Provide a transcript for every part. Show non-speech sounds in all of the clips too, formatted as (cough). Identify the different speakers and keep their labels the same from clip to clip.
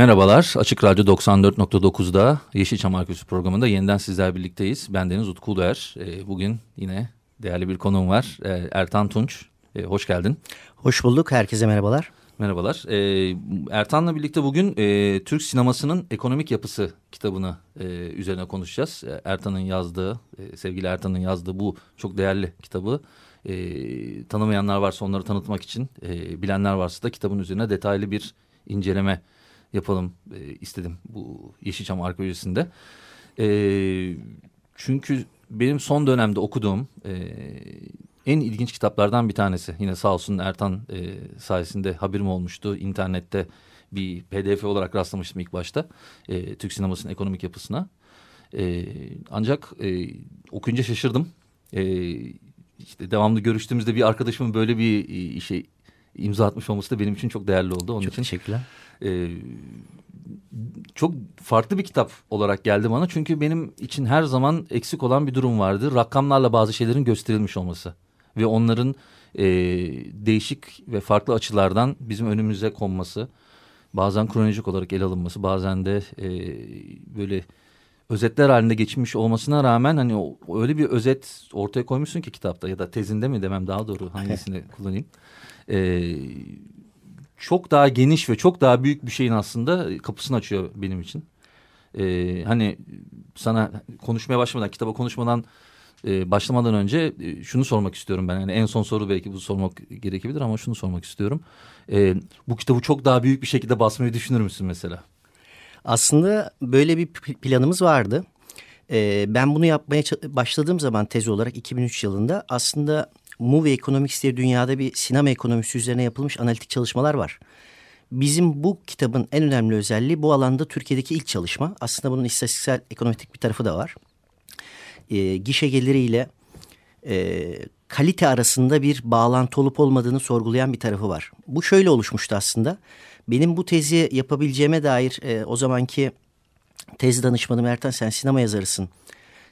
Speaker 1: Merhabalar, Açık Radyo 94.9'da Yeşilçam Arkeolojisi programında yeniden sizler birlikteyiz. Ben Deniz Utku Uluer. Ee, bugün yine değerli bir konuğum var. Ee, Ertan Tunç, ee, hoş geldin.
Speaker 2: Hoş bulduk, herkese merhabalar.
Speaker 1: Merhabalar. Ertan'la birlikte bugün e, Türk sinemasının ekonomik yapısı kitabını e, üzerine konuşacağız. E, Ertan'ın yazdığı, e, sevgili Ertan'ın yazdığı bu çok değerli kitabı e, tanımayanlar varsa onları tanıtmak için, e, bilenler varsa da kitabın üzerine detaylı bir inceleme yapalım e, istedim bu Yeşilçam arkeolojisinde. E, çünkü benim son dönemde okuduğum e, en ilginç kitaplardan bir tanesi. Yine sağ olsun Ertan e, sayesinde haberim olmuştu. İnternette bir pdf olarak rastlamıştım ilk başta. E, Türk sinemasının ekonomik yapısına. E, ancak e, okuyunca şaşırdım. E, işte devamlı görüştüğümüzde bir arkadaşımın böyle bir e, işe imza atmış olması da benim için çok değerli oldu.
Speaker 2: Onun çok için, teşekkürler. E,
Speaker 1: çok farklı bir kitap olarak geldi bana. Çünkü benim için her zaman eksik olan bir durum vardı. Rakamlarla bazı şeylerin gösterilmiş olması ve onların e, değişik ve farklı açılardan bizim önümüze konması, bazen kronolojik olarak ele alınması, bazen de e, böyle özetler halinde geçmiş olmasına rağmen hani o, öyle bir özet ortaya koymuşsun ki kitapta ya da tezinde mi demem daha doğru hangisini (laughs) kullanayım. E, çok daha geniş ve çok daha büyük bir şeyin aslında kapısını açıyor benim için. E, hani sana konuşmaya başlamadan, kitaba konuşmadan e, başlamadan önce e, şunu sormak istiyorum ben. Yani en son soru belki bu sormak gerekebilir ama şunu sormak istiyorum. E, bu kitabı çok daha büyük bir şekilde basmayı düşünür müsün mesela?
Speaker 2: Aslında böyle bir planımız vardı. E, ben bunu yapmaya başladığım zaman tez olarak 2003 yılında aslında Movie Economics diye dünyada bir sinema ekonomisi üzerine yapılmış analitik çalışmalar var. Bizim bu kitabın en önemli özelliği bu alanda Türkiye'deki ilk çalışma. Aslında bunun istatistiksel ekonomik bir tarafı da var e, gişe geliriyle e, kalite arasında bir bağlantı olup olmadığını sorgulayan bir tarafı var. Bu şöyle oluşmuştu aslında. Benim bu tezi yapabileceğime dair e, o zamanki tez danışmanım Ertan sen sinema yazarısın.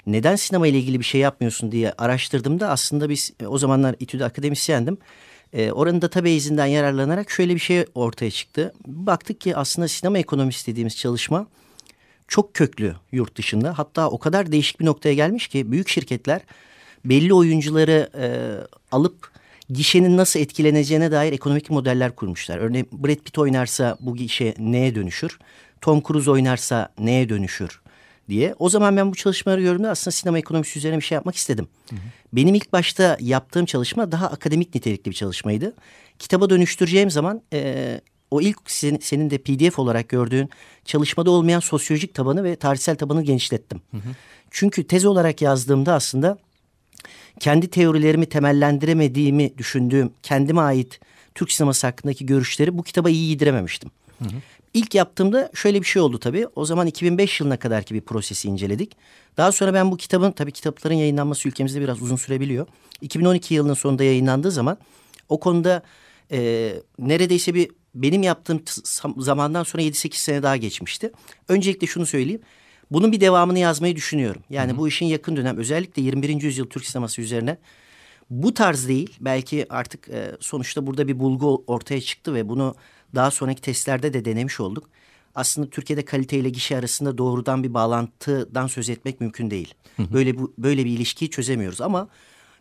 Speaker 2: Neden sinema ile ilgili bir şey yapmıyorsun diye araştırdığımda aslında biz e, o zamanlar İTÜ'de akademisyendim. E, oranın database'inden yararlanarak şöyle bir şey ortaya çıktı. Baktık ki aslında sinema ekonomisi dediğimiz çalışma çok köklü yurt dışında. Hatta o kadar değişik bir noktaya gelmiş ki büyük şirketler belli oyuncuları e, alıp gişenin nasıl etkileneceğine dair ekonomik modeller kurmuşlar. Örneğin Brad Pitt oynarsa bu gişe neye dönüşür? Tom Cruise oynarsa neye dönüşür? Diye. O zaman ben bu çalışmaları gördüğümde aslında sinema ekonomisi üzerine bir şey yapmak istedim. Hı hı. Benim ilk başta yaptığım çalışma daha akademik nitelikli bir çalışmaydı. Kitaba dönüştüreceğim zaman e, o ilk senin, senin de PDF olarak gördüğün çalışmada olmayan sosyolojik tabanı ve tarihsel tabanı genişlettim. Hı hı. Çünkü tez olarak yazdığımda aslında kendi teorilerimi temellendiremediğimi düşündüğüm kendime ait Türk sineması hakkındaki görüşleri bu kitaba iyi yedirememiştim. Hı hı. İlk yaptığımda şöyle bir şey oldu tabii. O zaman 2005 yılına kadarki bir prosesi inceledik. Daha sonra ben bu kitabın tabii kitapların yayınlanması ülkemizde biraz uzun sürebiliyor. 2012 yılının sonunda yayınlandığı zaman o konuda e, neredeyse bir benim yaptığım zamandan sonra 7-8 sene daha geçmişti. Öncelikle şunu söyleyeyim. Bunun bir devamını yazmayı düşünüyorum. Yani Hı -hı. bu işin yakın dönem özellikle 21. yüzyıl Türk sineması üzerine bu tarz değil. Belki artık e, sonuçta burada bir bulgu ortaya çıktı ve bunu daha sonraki testlerde de denemiş olduk. Aslında Türkiye'de kalite ile gişe arasında doğrudan bir bağlantıdan söz etmek mümkün değil. Hı -hı. Böyle bu böyle bir ilişkiyi çözemiyoruz ama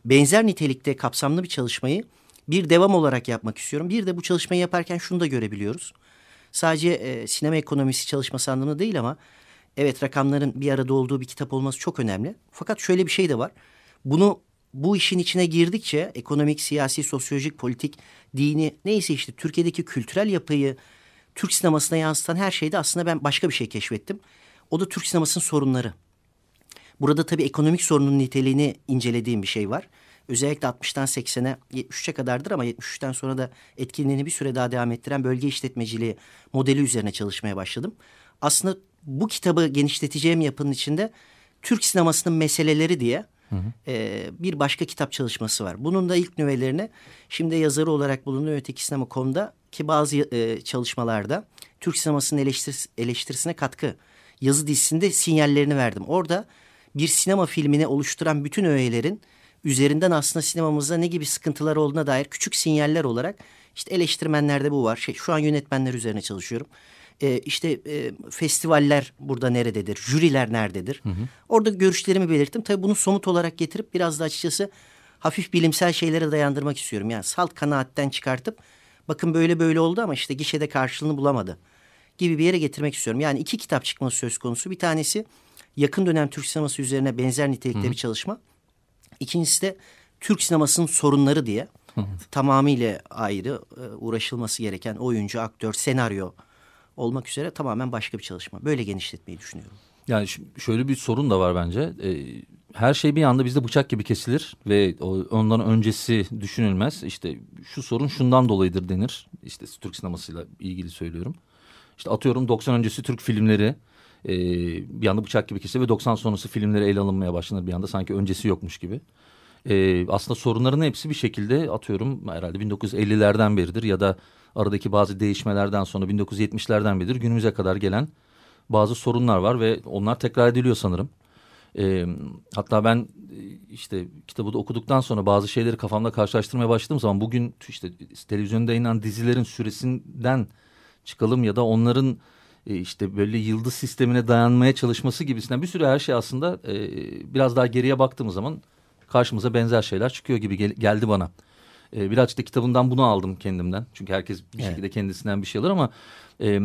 Speaker 2: benzer nitelikte kapsamlı bir çalışmayı bir devam olarak yapmak istiyorum. Bir de bu çalışmayı yaparken şunu da görebiliyoruz. Sadece e, sinema ekonomisi çalışması anlamında değil ama evet rakamların bir arada olduğu bir kitap olması çok önemli. Fakat şöyle bir şey de var. Bunu bu işin içine girdikçe ekonomik, siyasi, sosyolojik, politik, dini neyse işte Türkiye'deki kültürel yapıyı Türk sinemasına yansıtan her şeyde aslında ben başka bir şey keşfettim. O da Türk sinemasının sorunları. Burada tabii ekonomik sorunun niteliğini incelediğim bir şey var. özellikle 60'tan 80'e 73'e kadardır ama 73'ten sonra da etkinliğini bir süre daha devam ettiren bölge işletmeciliği modeli üzerine çalışmaya başladım. Aslında bu kitabı genişleteceğim yapının içinde Türk sinemasının meseleleri diye hı. E, bir başka kitap çalışması var. Bunun da ilk nüvelerini şimdi yazarı olarak bulunuyor öteki sinema.com'da ki bazı e, çalışmalarda Türk sinemasının eleştiris, eleştirisine katkı yazı dizisinde sinyallerini verdim. Orada bir sinema filmini oluşturan bütün öğelerin üzerinden aslında sinemamızda ne gibi sıkıntılar olduğuna dair küçük sinyaller olarak işte eleştirmenlerde bu var. Şey, şu an yönetmenler üzerine çalışıyorum. Ee, işte e, festivaller burada nerededir? Jüriler nerededir? Hı hı. Orada görüşlerimi belirttim. Tabii bunu somut olarak getirip biraz da açıkçası hafif bilimsel şeylere dayandırmak istiyorum. Yani salt kanaatten çıkartıp bakın böyle böyle oldu ama işte gişede karşılığını bulamadı gibi bir yere getirmek istiyorum. Yani iki kitap çıkması söz konusu. Bir tanesi yakın dönem Türk sineması üzerine benzer nitelikte Hı bir çalışma. İkincisi de Türk sinemasının sorunları diye Hı -hı. tamamıyla ayrı e, uğraşılması gereken oyuncu, aktör, senaryo olmak üzere tamamen başka bir çalışma. Böyle genişletmeyi düşünüyorum.
Speaker 1: Yani şöyle bir sorun da var bence. Ee, her şey bir anda bizde bıçak gibi kesilir ve ondan öncesi düşünülmez. İşte şu sorun şundan dolayıdır denir. İşte Türk sinemasıyla ilgili söylüyorum. İşte atıyorum 90 öncesi Türk filmleri e, bir anda bıçak gibi kesilir ve 90 sonrası filmleri ele alınmaya başlanır bir anda sanki öncesi yokmuş gibi. E, aslında sorunların hepsi bir şekilde atıyorum herhalde 1950'lerden beridir ya da aradaki bazı değişmelerden sonra 1970'lerden beridir günümüze kadar gelen bazı sorunlar var ve onlar tekrar ediliyor sanırım. E, hatta ben işte kitabı da okuduktan sonra bazı şeyleri kafamda karşılaştırmaya başladığım zaman bugün işte televizyonda yayınlanan dizilerin süresinden çıkalım ya da onların e, işte böyle yıldız sistemine dayanmaya çalışması gibisinden bir sürü her şey aslında e, biraz daha geriye baktığımız zaman karşımıza benzer şeyler çıkıyor gibi gel geldi bana. E, birazcık da kitabından bunu aldım kendimden. Çünkü herkes bir evet. şekilde kendisinden bir şey alır ama e,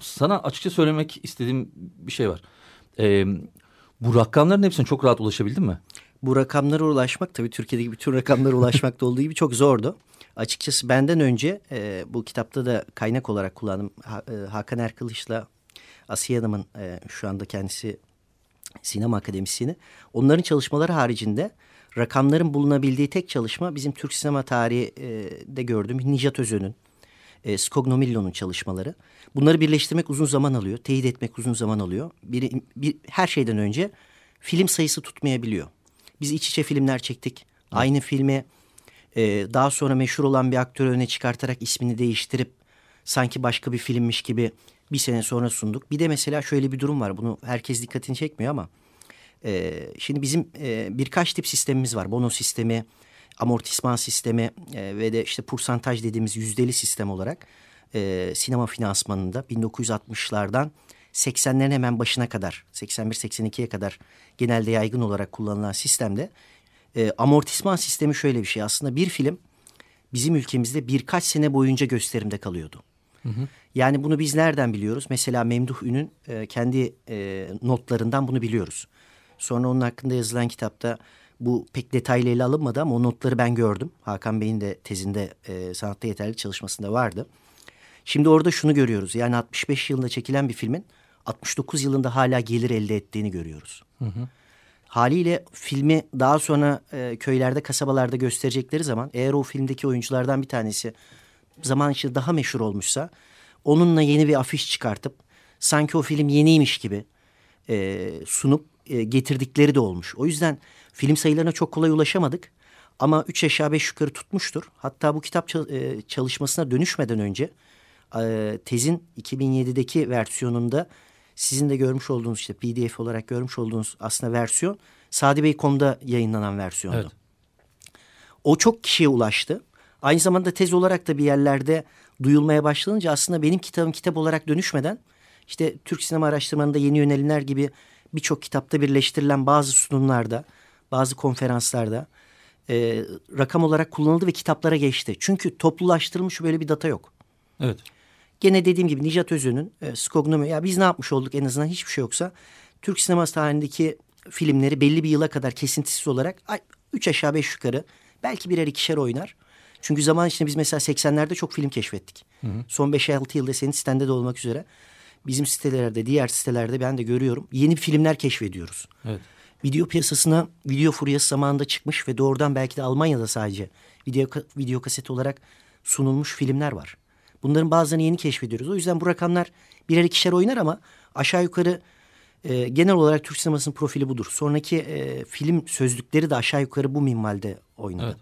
Speaker 1: sana açıkça söylemek istediğim bir şey var. E, bu rakamların hepsine çok rahat ulaşabildin mi?
Speaker 2: Bu rakamlara ulaşmak tabii Türkiye'deki bütün rakamlara ulaşmakta olduğu gibi çok zordu. Açıkçası benden önce e, bu kitapta da kaynak olarak kullandım. Ha, e, Hakan Erkılıç'la Asiye Hanım'ın e, şu anda kendisi sinema akademisyeni. Onların çalışmaları haricinde rakamların bulunabildiği tek çalışma bizim Türk sinema tarihinde gördüğüm Nijat Özön'ün, e, Skognomillo'nun çalışmaları. Bunları birleştirmek uzun zaman alıyor, teyit etmek uzun zaman alıyor. Bir, bir, her şeyden önce film sayısı tutmayabiliyor. Biz iç içe filmler çektik. Hı. Aynı filmi e, daha sonra meşhur olan bir aktörü öne çıkartarak ismini değiştirip sanki başka bir filmmiş gibi bir sene sonra sunduk. Bir de mesela şöyle bir durum var. Bunu herkes dikkatini çekmiyor ama e, şimdi bizim e, birkaç tip sistemimiz var. Bono sistemi, amortisman sistemi e, ve de işte poursantaj dediğimiz yüzdeli sistem olarak e, sinema finansmanında 1960'lardan 80'lerin hemen başına kadar 81-82'ye kadar genelde yaygın olarak kullanılan sistemde e, amortisman sistemi şöyle bir şey. Aslında bir film bizim ülkemizde birkaç sene boyunca gösterimde kalıyordu. Hı hı. Yani bunu biz nereden biliyoruz? Mesela Memduh Ün'ün e, kendi e, notlarından bunu biliyoruz. Sonra onun hakkında yazılan kitapta bu pek detaylı ele alınmadı ama o notları ben gördüm. Hakan Bey'in de tezinde e, sanatta yeterli çalışmasında vardı. Şimdi orada şunu görüyoruz. Yani 65 yılında çekilen bir filmin 69 yılında hala gelir elde ettiğini görüyoruz. Hı hı. Haliyle filmi daha sonra e, köylerde, kasabalarda gösterecekleri zaman eğer o filmdeki oyunculardan bir tanesi zaman içinde daha meşhur olmuşsa onunla yeni bir afiş çıkartıp sanki o film yeniymiş gibi e, sunup e, getirdikleri de olmuş. O yüzden film sayılarına çok kolay ulaşamadık. Ama üç aşağı beş yukarı tutmuştur. Hatta bu kitap e, çalışmasına dönüşmeden önce e, tezin 2007'deki versiyonunda sizin de görmüş olduğunuz işte pdf olarak görmüş olduğunuz aslında versiyon sadibey.com'da yayınlanan versiyondu. Evet. O çok kişiye ulaştı. Aynı zamanda tez olarak da bir yerlerde duyulmaya başlanınca aslında benim kitabım kitap olarak dönüşmeden işte Türk sinema araştırmanında yeni yönelimler gibi birçok kitapta birleştirilen bazı sunumlarda, bazı konferanslarda e, rakam olarak kullanıldı ve kitaplara geçti. Çünkü toplulaştırılmış böyle bir data yok.
Speaker 1: Evet.
Speaker 2: Gene dediğim gibi Nijat Özön'ün e, Skognomi ya biz ne yapmış olduk en azından hiçbir şey yoksa Türk sineması tarihindeki filmleri belli bir yıla kadar kesintisiz olarak üç aşağı beş yukarı belki birer ikişer oynar. Çünkü zaman içinde biz mesela 80'lerde çok film keşfettik. Hı hı. Son 5-6 yılda senin sitende de olmak üzere bizim sitelerde, diğer sitelerde ben de görüyorum. Yeni filmler keşfediyoruz. Evet. video piyasasına video furyası zamanında çıkmış ve doğrudan belki de Almanya'da sadece video, video kaset olarak sunulmuş filmler var. Bunların bazılarını yeni keşfediyoruz. O yüzden bu rakamlar birer ikişer oynar ama aşağı yukarı e, genel olarak Türk sinemasının profili budur. Sonraki e, film sözlükleri de aşağı yukarı bu minvalde oynadı. Evet.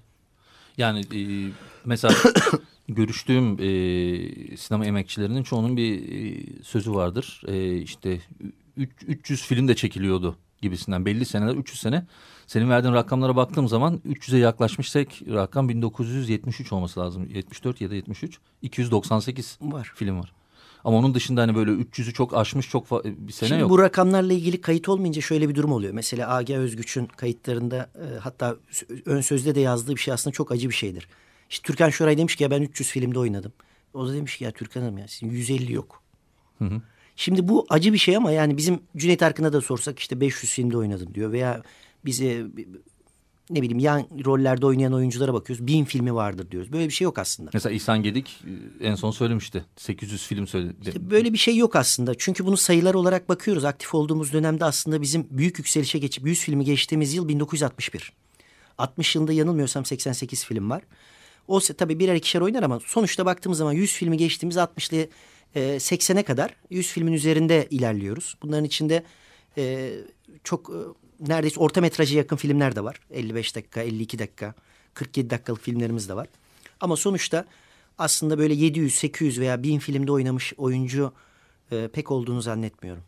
Speaker 1: Yani e, mesela görüştüğüm e, sinema emekçilerinin çoğunun bir e, sözü vardır. E, işte 300 film de çekiliyordu gibisinden belli seneler 300 sene. Senin verdiğin rakamlara baktığım zaman 300'e yaklaşmışsak rakam 1973 olması lazım. 74 ya da 73. 298 var. film var. Ama onun dışında hani böyle 300'ü çok aşmış çok bir sene
Speaker 2: Şimdi
Speaker 1: yok.
Speaker 2: bu rakamlarla ilgili kayıt olmayınca şöyle bir durum oluyor. Mesela Agi Özgüç'ün kayıtlarında e, hatta ön sözde de yazdığı bir şey aslında çok acı bir şeydir. İşte Türkan Şoray demiş ki ya ben 300 filmde oynadım. O da demiş ki ya Türkan Hanım ya sizin 150 yok. Hı hı. Şimdi bu acı bir şey ama yani bizim Cüneyt Arkın'a da sorsak işte 500 filmde oynadım diyor. Veya bize ne bileyim yan rollerde oynayan oyunculara bakıyoruz. Bin filmi vardır diyoruz. Böyle bir şey yok aslında.
Speaker 1: Mesela İhsan Gedik e, en son söylemişti. 800 film söyledi.
Speaker 2: İşte böyle bir şey yok aslında. Çünkü bunu sayılar olarak bakıyoruz. Aktif olduğumuz dönemde aslında bizim büyük yükselişe geçip 100 filmi geçtiğimiz yıl 1961. 60 yılında yanılmıyorsam 88 film var. O tabii birer ikişer oynar ama sonuçta baktığımız zaman 100 filmi geçtiğimiz 60'lı e, 80'e kadar 100 filmin üzerinde ilerliyoruz. Bunların içinde e, çok e, neredeyse orta metraja yakın filmler de var. 55 dakika, 52 dakika, 47 dakikalık filmlerimiz de var. Ama sonuçta aslında böyle 700, 800 veya 1000 filmde oynamış oyuncu e, pek olduğunu zannetmiyorum.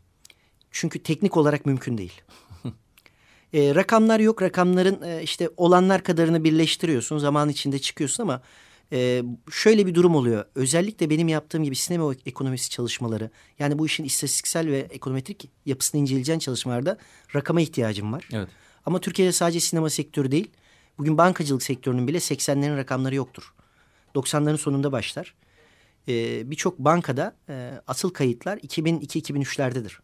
Speaker 2: Çünkü teknik olarak mümkün değil. E, rakamlar yok. Rakamların e, işte olanlar kadarını birleştiriyorsun. Zaman içinde çıkıyorsun ama e, şöyle bir durum oluyor. Özellikle benim yaptığım gibi sinema ekonomisi çalışmaları yani bu işin istatistiksel ve ekonometrik yapısını inceleyeceğin çalışmalarda rakama ihtiyacım var.
Speaker 1: Evet.
Speaker 2: Ama Türkiye'de sadece sinema sektörü değil. Bugün bankacılık sektörünün bile 80'lerin rakamları yoktur. 90'ların sonunda başlar. Ee, Birçok bankada e, asıl kayıtlar 2002-2003'lerdedir.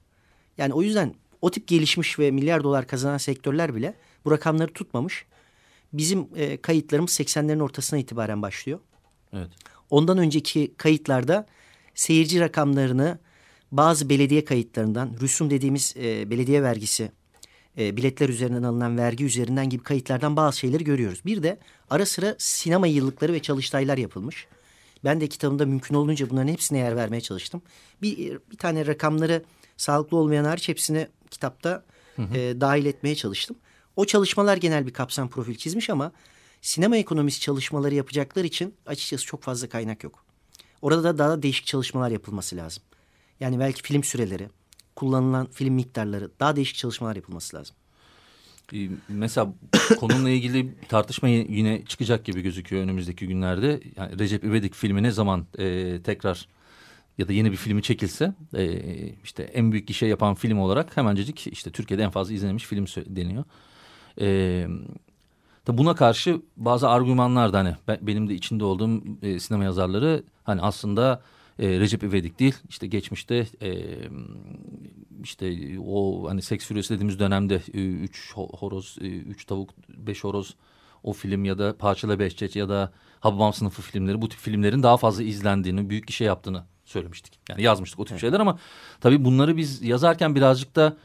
Speaker 2: Yani o yüzden o tip gelişmiş ve milyar dolar kazanan sektörler bile bu rakamları tutmamış. Bizim e, kayıtlarımız 80'lerin ortasına itibaren başlıyor.
Speaker 1: Evet.
Speaker 2: Ondan önceki kayıtlarda seyirci rakamlarını bazı belediye kayıtlarından, rüsum dediğimiz e, belediye vergisi, e, biletler üzerinden alınan vergi üzerinden gibi kayıtlardan bazı şeyleri görüyoruz. Bir de ara sıra sinema yıllıkları ve çalıştaylar yapılmış. Ben de kitabımda mümkün olunca bunların hepsine yer vermeye çalıştım. Bir, bir tane rakamları sağlıklı olmayan hariç hepsini kitapta hı hı. E, dahil etmeye çalıştım. O çalışmalar genel bir kapsam profil çizmiş ama sinema ekonomisi çalışmaları yapacaklar için açıkçası çok fazla kaynak yok. Orada da daha değişik çalışmalar yapılması lazım. Yani belki film süreleri, kullanılan film miktarları daha değişik çalışmalar yapılması lazım.
Speaker 1: Ee, mesela (coughs) konumla ilgili tartışma yine çıkacak gibi gözüküyor önümüzdeki günlerde. Yani Recep İvedik filmi ne zaman e, tekrar ya da yeni bir filmi çekilse e, işte en büyük işe yapan film olarak hemencecik işte Türkiye'de en fazla izlenmiş film deniyor. E, buna karşı bazı argümanlar da hani ben, benim de içinde olduğum e, sinema yazarları hani aslında e, Recep İvedik değil işte geçmişte e, işte o hani seks füriyesi dediğimiz dönemde e, üç horoz, e, üç tavuk, beş horoz o film ya da Parçala Behçet ya da Hababam sınıfı filmleri bu tip filmlerin daha fazla izlendiğini, büyük işe yaptığını söylemiştik. Yani yazmıştık o tip evet. şeyler ama tabii bunları biz yazarken birazcık da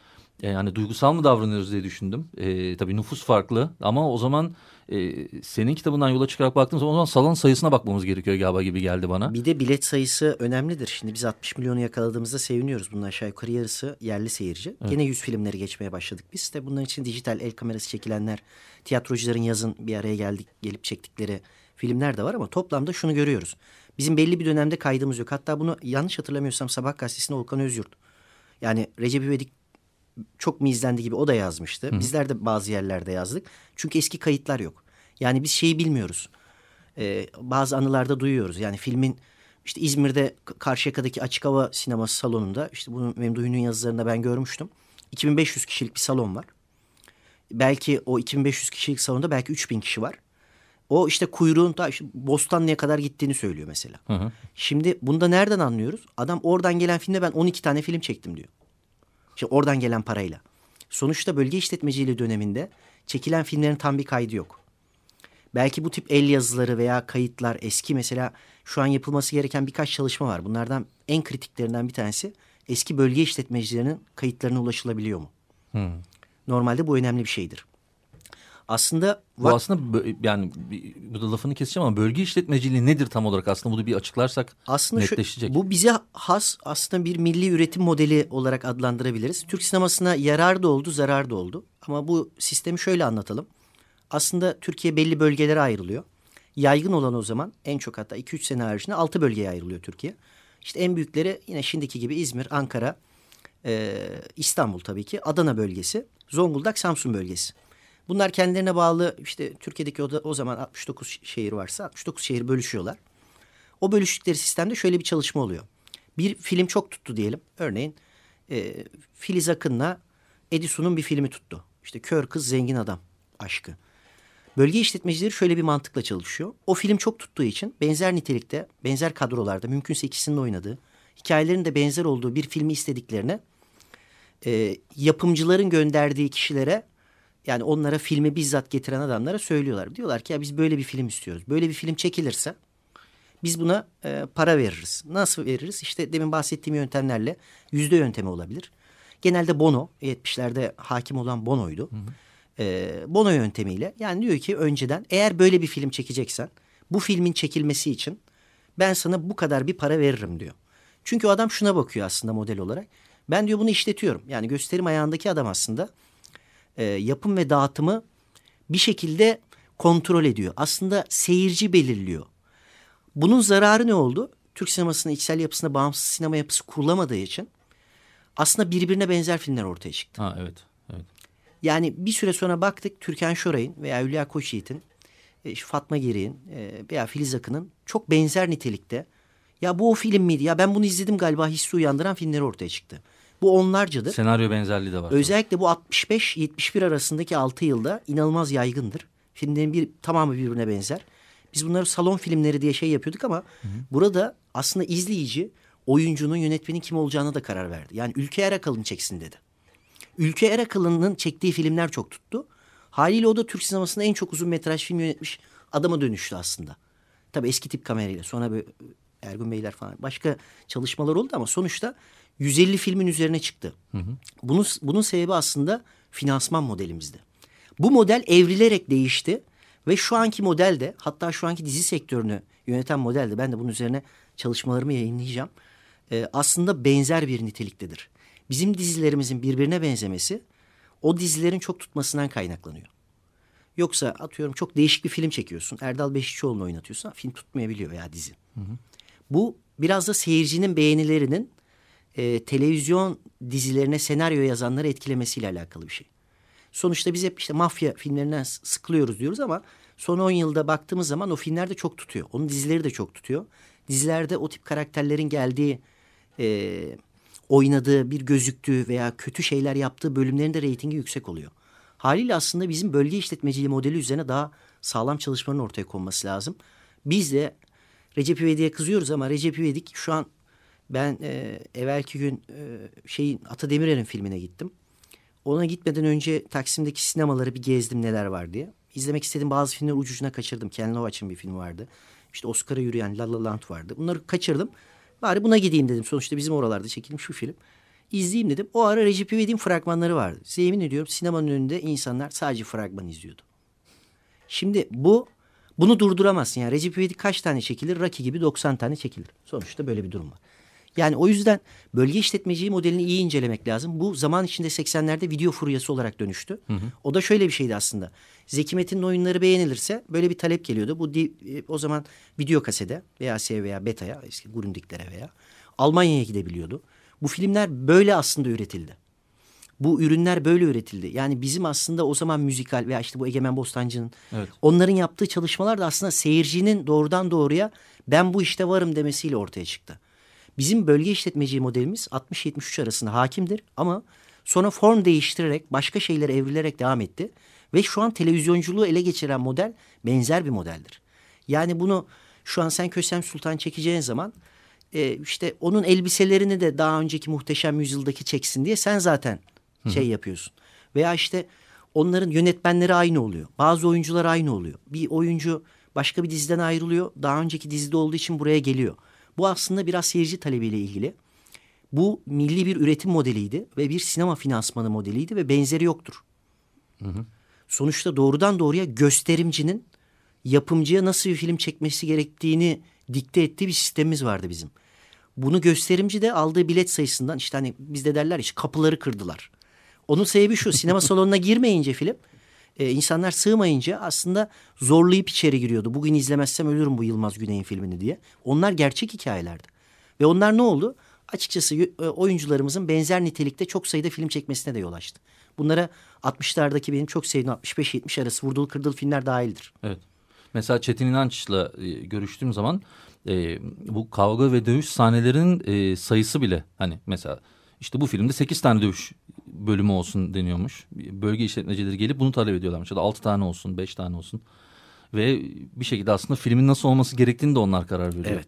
Speaker 1: e, yani duygusal mı davranıyoruz diye düşündüm. E, tabii nüfus farklı ama o zaman e, senin kitabından yola çıkarak baktığımız zaman o zaman salon sayısına bakmamız gerekiyor galiba gibi geldi bana.
Speaker 2: Bir de bilet sayısı önemlidir. Şimdi biz 60 milyonu yakaladığımızda seviniyoruz. Bunun aşağı yukarı yarısı yerli seyirci. Evet. Gene 100 filmleri geçmeye başladık biz de. Bunların için dijital el kamerası çekilenler, tiyatrocuların yazın bir araya geldik gelip çektikleri filmler de var ama toplamda şunu görüyoruz. Bizim belli bir dönemde kaydımız yok. Hatta bunu yanlış hatırlamıyorsam Sabah gazetesinde Volkan Özyurt. Yani Recep İvedik çok mu izlendi gibi o da yazmıştı. Hı. Bizler de bazı yerlerde yazdık. Çünkü eski kayıtlar yok. Yani biz şeyi bilmiyoruz. Ee, bazı anılarda duyuyoruz. Yani filmin işte İzmir'de Karşıyaka'daki açık hava sineması salonunda işte bunu Memduh Ünlü'nün yazılarında ben görmüştüm. 2500 kişilik bir salon var. Belki o 2500 kişilik salonda belki 3000 kişi var. O işte kuyruğun ta işte Bostanlı'ya kadar gittiğini söylüyor mesela. Hı hı. Şimdi bunda nereden anlıyoruz? Adam oradan gelen filmde ben 12 tane film çektim diyor. İşte oradan gelen parayla. Sonuçta bölge işletmeciliği döneminde çekilen filmlerin tam bir kaydı yok. Belki bu tip el yazıları veya kayıtlar eski mesela şu an yapılması gereken birkaç çalışma var. Bunlardan en kritiklerinden bir tanesi eski bölge işletmecilerinin kayıtlarına ulaşılabiliyor mu? Hmm. Normalde bu önemli bir şeydir. Aslında
Speaker 1: bu aslında yani bu da lafını keseceğim ama bölge işletmeciliği nedir tam olarak aslında bunu bir açıklarsak aslında netleşecek.
Speaker 2: Şu, bu bize has aslında bir milli üretim modeli olarak adlandırabiliriz. Türk sinemasına yarar da oldu, zarar da oldu. Ama bu sistemi şöyle anlatalım. Aslında Türkiye belli bölgelere ayrılıyor. Yaygın olan o zaman en çok hatta 2-3 sene haricinde 6 bölgeye ayrılıyor Türkiye. İşte en büyükleri yine şimdiki gibi İzmir, Ankara, e, İstanbul tabii ki, Adana bölgesi, Zonguldak, Samsun bölgesi. Bunlar kendilerine bağlı işte Türkiye'deki o, da, o zaman 69 şehir varsa 69 şehir bölüşüyorlar. O bölüştükleri sistemde şöyle bir çalışma oluyor. Bir film çok tuttu diyelim. Örneğin e, Filiz Akın'la Edison'un bir filmi tuttu. İşte Kör Kız Zengin Adam aşkı. Bölge işletmecileri şöyle bir mantıkla çalışıyor. O film çok tuttuğu için benzer nitelikte, benzer kadrolarda mümkünse ikisinin oynadığı, hikayelerin de benzer olduğu bir filmi istediklerine e, yapımcıların gönderdiği kişilere yani onlara filmi bizzat getiren adamlara söylüyorlar. Diyorlar ki ya biz böyle bir film istiyoruz. Böyle bir film çekilirse biz buna e, para veririz. Nasıl veririz? İşte demin bahsettiğim yöntemlerle yüzde yöntemi olabilir. Genelde Bono, 70'lerde hakim olan Bono'ydu. Hı hı. E, Bono yöntemiyle yani diyor ki önceden eğer böyle bir film çekeceksen bu filmin çekilmesi için ben sana bu kadar bir para veririm diyor. Çünkü o adam şuna bakıyor aslında model olarak. Ben diyor bunu işletiyorum. Yani gösterim ayağındaki adam aslında e, yapım ve dağıtımı bir şekilde kontrol ediyor. Aslında seyirci belirliyor. Bunun zararı ne oldu? Türk sinemasının içsel yapısında bağımsız sinema yapısı kurulamadığı için aslında birbirine benzer filmler ortaya çıktı.
Speaker 1: Ha, evet, evet.
Speaker 2: Yani bir süre sonra baktık Türkan Şoray'ın veya Hülya Koçyiğit'in, e, Fatma Geri'nin e, veya Filiz Akın'ın çok benzer nitelikte ya bu o film miydi ya ben bunu izledim galiba hissi uyandıran filmleri ortaya çıktı. Bu onlarcadır.
Speaker 1: Senaryo benzerliği de var.
Speaker 2: Özellikle bu 65-71 arasındaki 6 yılda inanılmaz yaygındır. Filmlerin bir tamamı birbirine benzer. Biz bunları salon filmleri diye şey yapıyorduk ama hı hı. burada aslında izleyici oyuncunun yönetmenin kim olacağına da karar verdi. Yani Ülke Erakal'ın çeksin dedi. Ülke Erakal'ın çektiği filmler çok tuttu. Haliyle o da Türk sinemasında en çok uzun metraj film yönetmiş adama dönüştü aslında. Tabii eski tip kamerayla sonra böyle Ergun Beyler falan başka çalışmalar oldu ama sonuçta 150 filmin üzerine çıktı. Hı hı. Bunun, bunun sebebi aslında finansman modelimizdi. Bu model evrilerek değişti ve şu anki modelde hatta şu anki dizi sektörünü yöneten modelde ben de bunun üzerine çalışmalarımı yayınlayacağım. E, aslında benzer bir niteliktedir. Bizim dizilerimizin birbirine benzemesi o dizilerin çok tutmasından kaynaklanıyor. Yoksa atıyorum çok değişik bir film çekiyorsun. Erdal Beşikçioğlu'nu oynatıyorsun. Film tutmayabiliyor veya dizi. Hı hı. Bu biraz da seyircinin beğenilerinin e, televizyon dizilerine senaryo yazanları etkilemesiyle alakalı bir şey. Sonuçta biz hep işte mafya filmlerinden sıkılıyoruz diyoruz ama son 10 yılda baktığımız zaman o filmler de çok tutuyor. Onun dizileri de çok tutuyor. Dizilerde o tip karakterlerin geldiği, e, oynadığı, bir gözüktüğü veya kötü şeyler yaptığı bölümlerin de reytingi yüksek oluyor. Haliyle aslında bizim bölge işletmeciliği modeli üzerine daha sağlam çalışmaların ortaya konması lazım. Biz de Recep İvedik'e kızıyoruz ama Recep İvedik şu an ben e, evvelki gün e, şeyin Ata Demirer'in filmine gittim. Ona gitmeden önce Taksim'deki sinemaları bir gezdim neler var diye. İzlemek istediğim bazı filmleri ucucuna kaçırdım. Ken Loach'ın bir filmi vardı. İşte Oscar'a yürüyen La La Land vardı. Bunları kaçırdım. Bari buna gideyim dedim. Sonuçta bizim oralarda çekilmiş bir film. İzleyeyim dedim. O ara Recep İvedik'in fragmanları vardı. Size yemin ediyorum sinemanın önünde insanlar sadece fragman izliyordu. Şimdi bu bunu durduramazsın. Yani Recep İvedik kaç tane çekilir? Rocky gibi 90 tane çekilir. Sonuçta böyle bir durum var. Yani o yüzden bölge işletmeciliği modelini iyi incelemek lazım. Bu zaman içinde 80'lerde video furyası olarak dönüştü. Hı hı. O da şöyle bir şeydi aslında. Zeki Metin'in oyunları beğenilirse böyle bir talep geliyordu. Bu e, o zaman video kasede veya VHS'ye veya Beta'ya, eski Grundig'lere veya Almanya'ya gidebiliyordu. Bu filmler böyle aslında üretildi. Bu ürünler böyle üretildi. Yani bizim aslında o zaman müzikal veya işte bu Egemen Bostancı'nın evet. onların yaptığı çalışmalar da aslında seyircinin doğrudan doğruya ben bu işte varım demesiyle ortaya çıktı. Bizim bölge işletmeci modelimiz 60-73 arasında hakimdir ama sonra form değiştirerek başka şeyler evrilerek devam etti. Ve şu an televizyonculuğu ele geçiren model benzer bir modeldir. Yani bunu şu an sen Kösem Sultan çekeceğin zaman e, işte onun elbiselerini de daha önceki muhteşem yüzyıldaki çeksin diye sen zaten Hı. şey yapıyorsun. Veya işte onların yönetmenleri aynı oluyor. Bazı oyuncular aynı oluyor. Bir oyuncu başka bir diziden ayrılıyor. Daha önceki dizide olduğu için buraya geliyor. Bu aslında biraz seyirci talebiyle ilgili. Bu milli bir üretim modeliydi ve bir sinema finansmanı modeliydi ve benzeri yoktur. Sonuçta doğrudan doğruya gösterimcinin yapımcıya nasıl bir film çekmesi gerektiğini dikte ettiği bir sistemimiz vardı bizim. Bunu gösterimci de aldığı bilet sayısından işte hani bizde derler işte kapıları kırdılar. Onun sebebi şu sinema (laughs) salonuna girmeyince film e, insanlar sığmayınca aslında zorlayıp içeri giriyordu. Bugün izlemezsem ölürüm bu Yılmaz Güney'in filmini diye. Onlar gerçek hikayelerdi. Ve onlar ne oldu? Açıkçası e, oyuncularımızın benzer nitelikte çok sayıda film çekmesine de yol açtı. Bunlara 60'lardaki benim çok sevdiğim 65-70 arası vurdulu kırdılı filmler dahildir.
Speaker 1: Evet. Mesela Çetin İnanç'la e, görüştüğüm zaman e, bu kavga ve dövüş sahnelerinin e, sayısı bile hani mesela işte bu filmde 8 tane dövüş bölümü olsun deniyormuş. Bölge işletmecileri gelip bunu talep ediyorlarmış. Ya da 6 tane olsun, 5 tane olsun. Ve bir şekilde aslında filmin nasıl olması gerektiğini de onlar karar veriyor.
Speaker 2: Evet.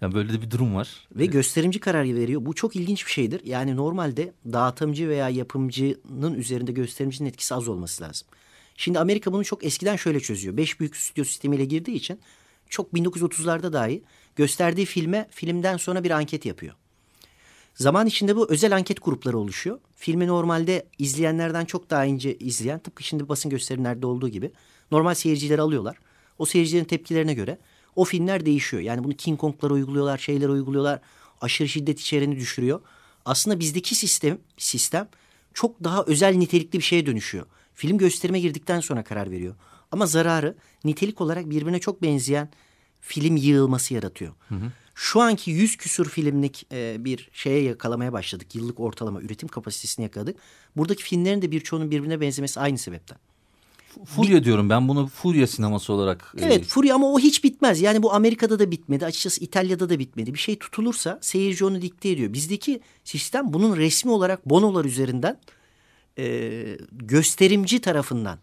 Speaker 1: Yani böyle de bir durum var.
Speaker 2: Ve gösterimci karar veriyor. Bu çok ilginç bir şeydir. Yani normalde dağıtımcı veya yapımcının üzerinde gösterimcinin etkisi az olması lazım. Şimdi Amerika bunu çok eskiden şöyle çözüyor. Beş büyük stüdyo sistemiyle girdiği için çok 1930'larda dahi gösterdiği filme filmden sonra bir anket yapıyor. Zaman içinde bu özel anket grupları oluşuyor. Filmi normalde izleyenlerden çok daha ince izleyen tıpkı şimdi basın gösterimlerde olduğu gibi normal seyircileri alıyorlar. O seyircilerin tepkilerine göre o filmler değişiyor. Yani bunu King Kong'lar uyguluyorlar, şeyler uyguluyorlar. Aşırı şiddet içeriğini düşürüyor. Aslında bizdeki sistem sistem çok daha özel nitelikli bir şeye dönüşüyor. Film gösterime girdikten sonra karar veriyor. Ama zararı nitelik olarak birbirine çok benzeyen film yığılması yaratıyor. Hı hı. Şu anki yüz küsur filmlik e, bir şeye yakalamaya başladık. Yıllık ortalama üretim kapasitesini yakaladık. Buradaki filmlerin de birçoğunun birbirine benzemesi aynı sebepten.
Speaker 1: Furya diyorum ben bunu Furya sineması olarak.
Speaker 2: E, evet e... Furya ama o hiç bitmez. Yani bu Amerika'da da bitmedi. Açıkçası İtalya'da da bitmedi. Bir şey tutulursa seyirci onu dikte ediyor. Bizdeki sistem bunun resmi olarak bonolar üzerinden e, gösterimci tarafından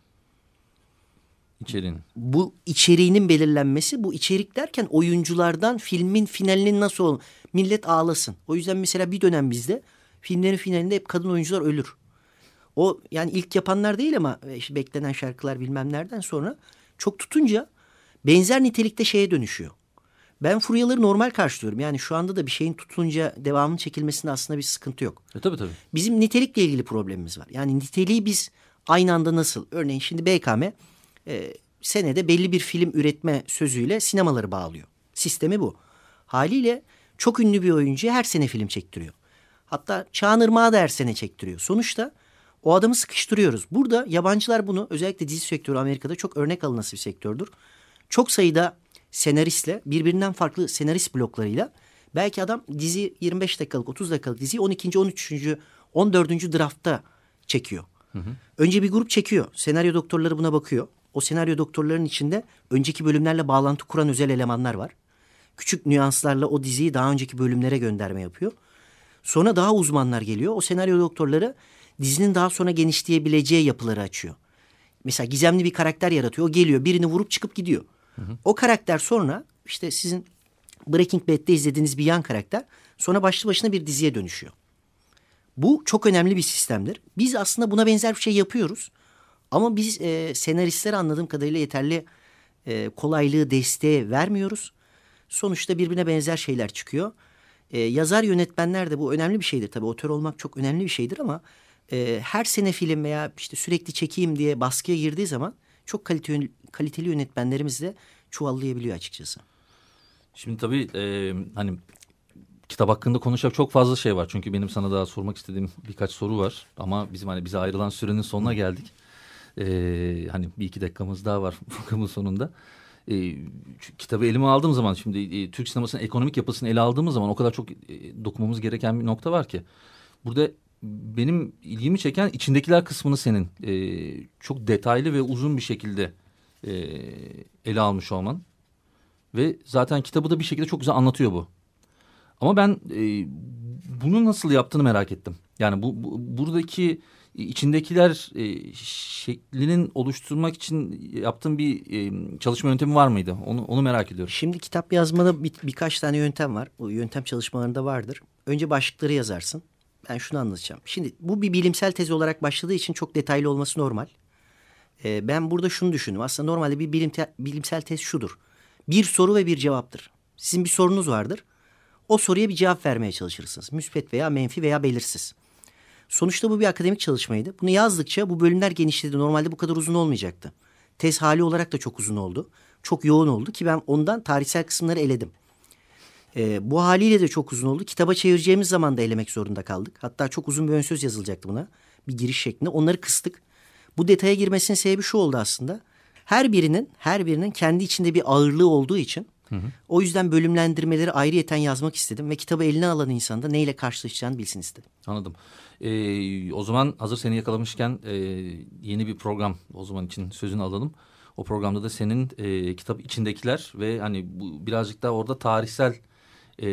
Speaker 1: İçeriğin.
Speaker 2: Bu içeriğinin belirlenmesi bu içerik derken oyunculardan filmin finalinin nasıl olur? Millet ağlasın. O yüzden mesela bir dönem bizde filmlerin finalinde hep kadın oyuncular ölür. O yani ilk yapanlar değil ama işte beklenen şarkılar bilmem nereden sonra çok tutunca benzer nitelikte şeye dönüşüyor. Ben furyaları normal karşılıyorum. Yani şu anda da bir şeyin tutunca devamının çekilmesinde aslında bir sıkıntı yok.
Speaker 1: E, tabii tabii.
Speaker 2: Bizim nitelikle ilgili problemimiz var. Yani niteliği biz aynı anda nasıl? Örneğin şimdi BKM e, senede belli bir film üretme sözüyle sinemaları bağlıyor. Sistemi bu. Haliyle çok ünlü bir oyuncuya her sene film çektiriyor. Hatta Çağan Irmak'ı da her sene çektiriyor. Sonuçta o adamı sıkıştırıyoruz. Burada yabancılar bunu özellikle dizi sektörü Amerika'da çok örnek alınası bir sektördür. Çok sayıda senaristle birbirinden farklı senarist bloklarıyla belki adam dizi 25 dakikalık 30 dakikalık diziyi 12. 13. 14. draftta çekiyor. Hı hı. Önce bir grup çekiyor. Senaryo doktorları buna bakıyor. O senaryo doktorlarının içinde önceki bölümlerle bağlantı kuran özel elemanlar var. Küçük nüanslarla o diziyi daha önceki bölümlere gönderme yapıyor. Sonra daha uzmanlar geliyor. O senaryo doktorları dizinin daha sonra genişleyebileceği yapıları açıyor. Mesela gizemli bir karakter yaratıyor. O geliyor birini vurup çıkıp gidiyor. Hı hı. O karakter sonra işte sizin Breaking Bad'de izlediğiniz bir yan karakter sonra başlı başına bir diziye dönüşüyor. Bu çok önemli bir sistemdir. Biz aslında buna benzer bir şey yapıyoruz. Ama biz e, senaristler anladığım kadarıyla yeterli e, kolaylığı, desteği vermiyoruz. Sonuçta birbirine benzer şeyler çıkıyor. E, yazar yönetmenler de bu önemli bir şeydir. Tabii otör olmak çok önemli bir şeydir ama e, her sene film veya işte sürekli çekeyim diye baskıya girdiği zaman çok kaliteli, kaliteli yönetmenlerimiz de çuvallayabiliyor açıkçası.
Speaker 1: Şimdi tabii e, hani kitap hakkında konuşacak çok fazla şey var. Çünkü benim sana daha sormak istediğim birkaç soru var. Ama bizim hani bize ayrılan sürenin sonuna geldik. Ee, hani bir iki dakikamız daha var (laughs) programın sonunda. Ee, kitabı elime aldığım zaman şimdi e, Türk sinemasının ekonomik yapısını ele aldığımız zaman o kadar çok e, dokunmamız gereken bir nokta var ki. Burada benim ilgimi çeken içindekiler kısmını senin e, çok detaylı ve uzun bir şekilde e, ele almış olman. Ve zaten kitabı da bir şekilde çok güzel anlatıyor bu. Ama ben e, bunu nasıl yaptığını merak ettim. Yani bu, bu buradaki içindekiler e, şeklinin oluşturmak için yaptığın bir e, çalışma yöntemi var mıydı? Onu, onu merak ediyorum.
Speaker 2: Şimdi kitap yazmada bir, birkaç tane yöntem var. O yöntem çalışmalarında vardır. Önce başlıkları yazarsın. Ben şunu anlatacağım. Şimdi bu bir bilimsel tez olarak başladığı için çok detaylı olması normal. E, ben burada şunu düşündüm. Aslında normalde bir bilim te, bilimsel tez şudur. Bir soru ve bir cevaptır. Sizin bir sorunuz vardır. O soruya bir cevap vermeye çalışırsınız. Müspet veya menfi veya belirsiz. Sonuçta bu bir akademik çalışmaydı. Bunu yazdıkça bu bölümler genişledi. Normalde bu kadar uzun olmayacaktı. Tez hali olarak da çok uzun oldu. Çok yoğun oldu ki ben ondan tarihsel kısımları eledim. Ee, bu haliyle de çok uzun oldu. Kitaba çevireceğimiz zaman da elemek zorunda kaldık. Hatta çok uzun bir ön söz yazılacaktı buna. Bir giriş şeklinde. Onları kıstık. Bu detaya girmesinin sebebi şu oldu aslında. Her birinin, her birinin kendi içinde bir ağırlığı olduğu için Hı hı. O yüzden bölümlendirmeleri ayrıyeten yazmak istedim ve kitabı eline alan insan da neyle karşılaşacağını bilsin istedim.
Speaker 1: Anladım. Ee, o zaman hazır seni yakalamışken e, yeni bir program o zaman için sözünü alalım. O programda da senin e, kitap içindekiler ve hani bu birazcık daha orada tarihsel e,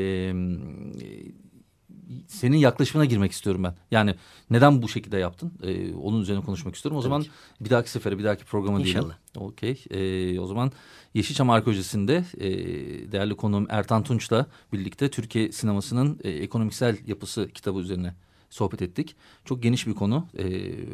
Speaker 1: senin yaklaşımına girmek istiyorum ben. Yani neden bu şekilde yaptın? Ee, onun üzerine konuşmak istiyorum. O Tabii zaman ki. bir dahaki sefere, bir dahaki programa
Speaker 2: İnşallah. diyelim.
Speaker 1: Okey. Ee, o zaman Yeşilçam Arkeolojisi'nde e, değerli konuğum Ertan Tunç'la birlikte Türkiye sinemasının e, ekonomiksel yapısı kitabı üzerine sohbet ettik. Çok geniş bir konu. Ee,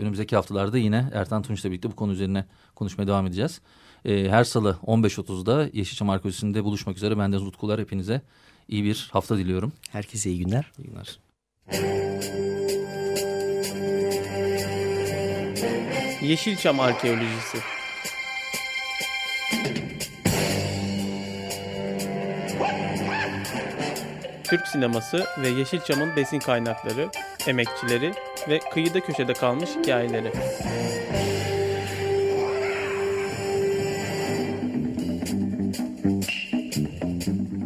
Speaker 1: önümüzdeki haftalarda yine Ertan Tunç'la birlikte bu konu üzerine konuşmaya devam edeceğiz. Ee, her salı 15.30'da Yeşilçam Arkeolojisi'nde buluşmak üzere. Benden Utkular hepinize iyi bir hafta diliyorum.
Speaker 2: Herkese iyi günler.
Speaker 1: İyi günler.
Speaker 3: Yeşilçam Arkeolojisi Türk sineması ve Yeşilçam'ın besin kaynakları, emekçileri ve kıyıda köşede kalmış hikayeleri.